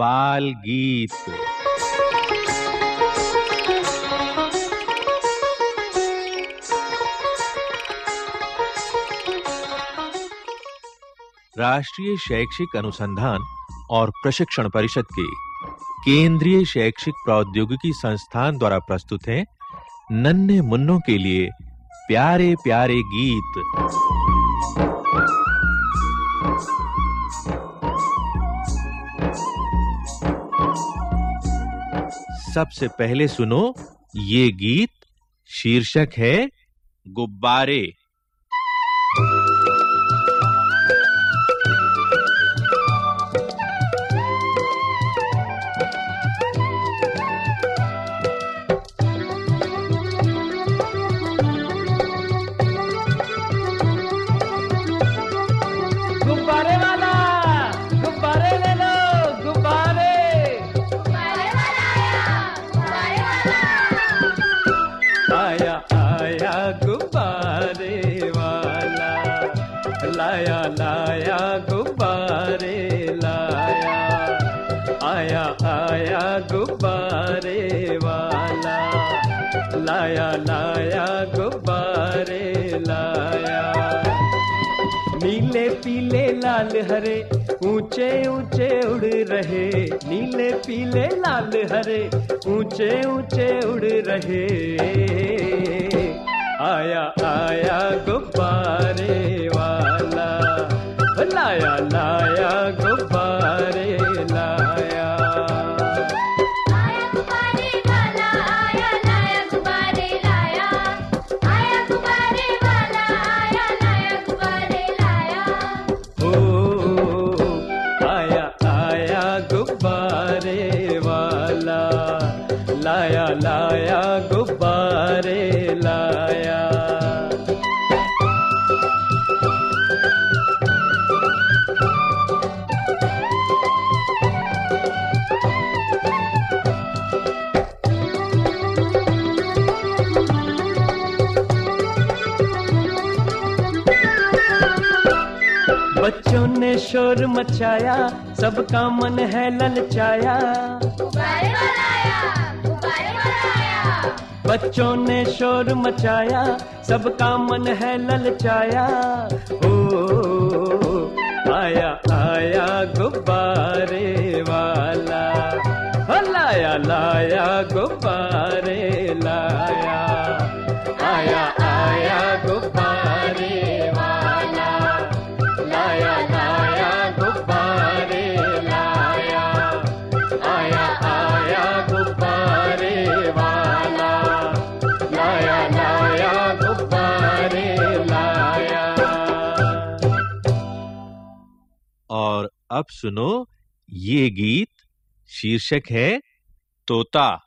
बाल गीत। राष्ट्रीय शैक्षिक अनुसंधान और प्रशिक्षण परिषद के केंद्रीय शैक्षिक प्रौद्योगिकी संस्थान द्वारा प्रस्तुत है नन्हे मुन्नों के लिए प्यारे प्यारे गीत। सबसे पहले सुनो ये गीत शीर्षक है गुब्बारे। गुब्बारे वाला। लाया लाया, गुब्बारे लाया। नीले, पीले, लाल, हरे, ऊँचे ऊँचे उड़ रहे। नीले, पीले, लाल, हरे, ऊँचे ऊँचे उड़ रहे। आया आया, गुब्बारे वाला। लाया लाया, गुब्बारे लाया गुब्बारे लाया। बच्चों ने शोर मचाया सबका मन है ललचाया। बच्चों ने शोर मचाया सबका मन है ललचाया। ओ ओ, ओ आया आया गुब्बारे। और अब सुनो ये गीत शीर्षक है तोता।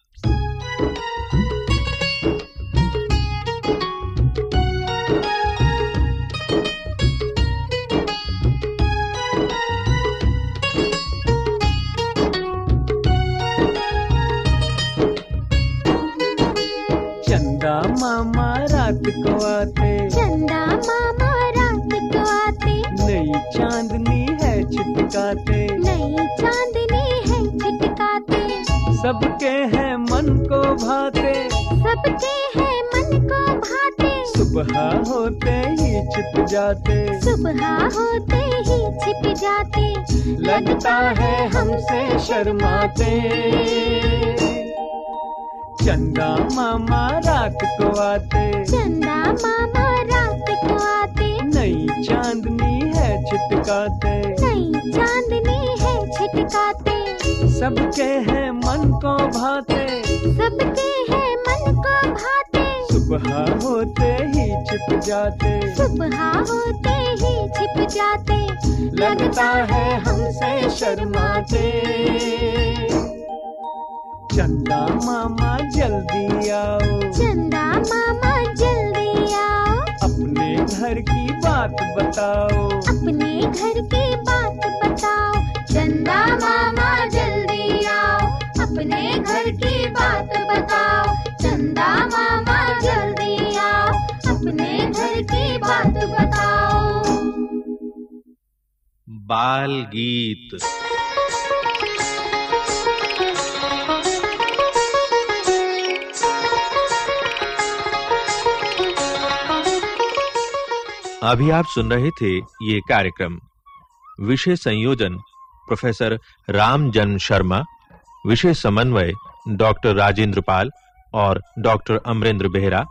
नई चांदनी है छिटकाते नई चांदनी है छिटकाते सबके हैं मन को भाते। सबके है मन को भाते। सुबह होते ही छिप जाते। सुबह होते ही छिप जाते। लगता है हमसे शर्माते। चंदा मामा रात को आते। चंदा मामा रात को आते। नई चांदनी छिटकाते। नई चांदनी है छिटकाते। सबके हैं मन को भाते। सबके है मन को भाते। सुबह होते ही छिप जाते। सुबह होते ही छिप जाते। लगता है हमसे शर्माते। चंदा मामा जल्दी आओ। चंदा मामा जल्दी आओ। अपने घर की बात बताओ। अपने घर की बात बताओ। चंदा मामा जल्दी आओ। अपने घर की बात बताओ। चंदा मामा जल्दी आओ। अपने घर की बात बताओ। बाल गीत अभी आप सुन रहे थे ये कार्यक्रम। विषय संयोजन, प्रोफेसर राम जन्म शर्मा विषय समन्वय, डॉक्टर राजेंद्र पाल और डॉक्टर अमरेंद्र बेहरा,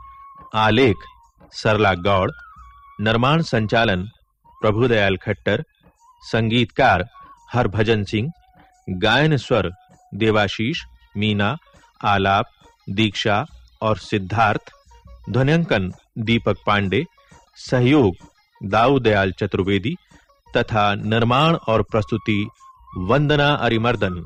आलेख सरला गौड़, निर्माण संचालन प्रभुदयाल खट्टर, संगीतकार हरभजन सिंह, गायन स्वर देवाशीष, मीना, आलाप, दीक्षा और सिद्धार्थ ध्वनिंकन दीपक पांडे सहयोग दाऊ दयाल चतुर्वेदी तथा निर्माण और प्रस्तुति वंदना अरिमर्दन।